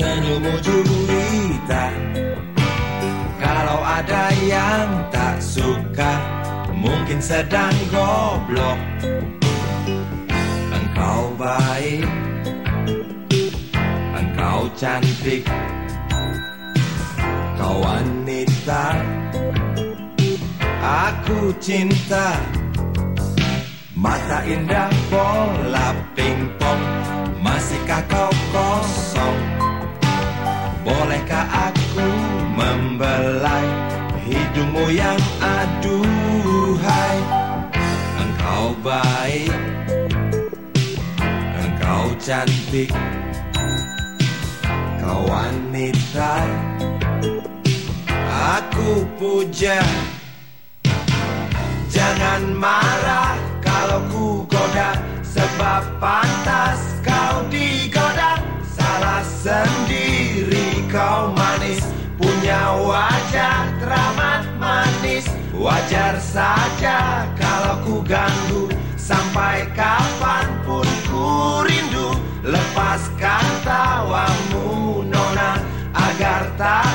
hidungmu juwita Kalau ada yang tak suka Mungkin sedang goblok. Engkau baik Engkau cantik. Kau wanita Aku cinta. Mata indah bola pingpong. Masihkah kau Hidungmu yang aduhai Engkau baik Engkau cantik Kau wanita Aku puja. Jangan marah kalau ku goda Sebab pantas kau digoda. Salah sendiri kau ganggu Sampai kapan pun ku rindu. Lepaskan tawamu nona Agar tak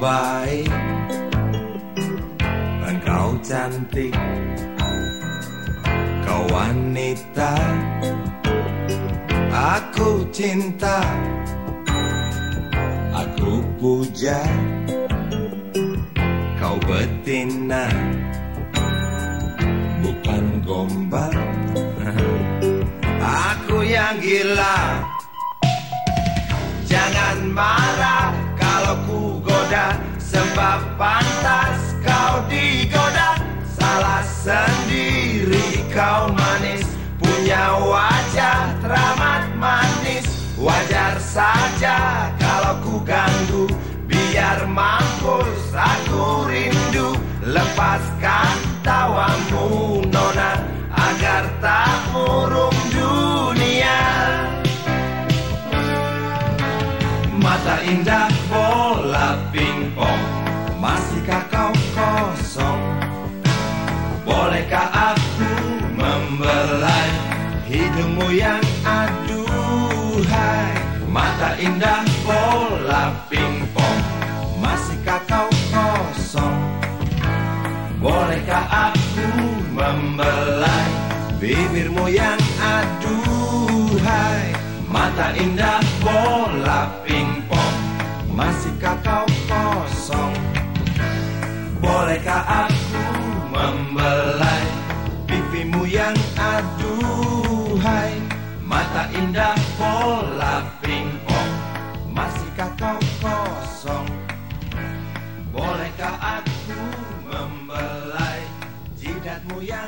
baik. Engkau cantik. Kau wanita. Aku cinta. Aku puja. Kau betina. Bukan gombal. Aku yang gila. Jangan marah Sebab pantas kau digoda Salah sendiri kau manis. Punya wajah teramat manis Wajar saja kalau ku ganggu. Biar mampus aku rindu Lepaskan tawamu nona Agar tak murung dunia. Mata indah bola Hidungmu yang aduhai. Mata indah bola pingpong. Masihkah kau kosong? Bolehkah aku membelai Bibirmu yang aduhai? Mata indah bola pingpong. Masihkah kau kosong? Bolehkah aku membelai Indah bola pingpong. Masihkah kau kosong? Bolehkah aku membelai Jidatmu yang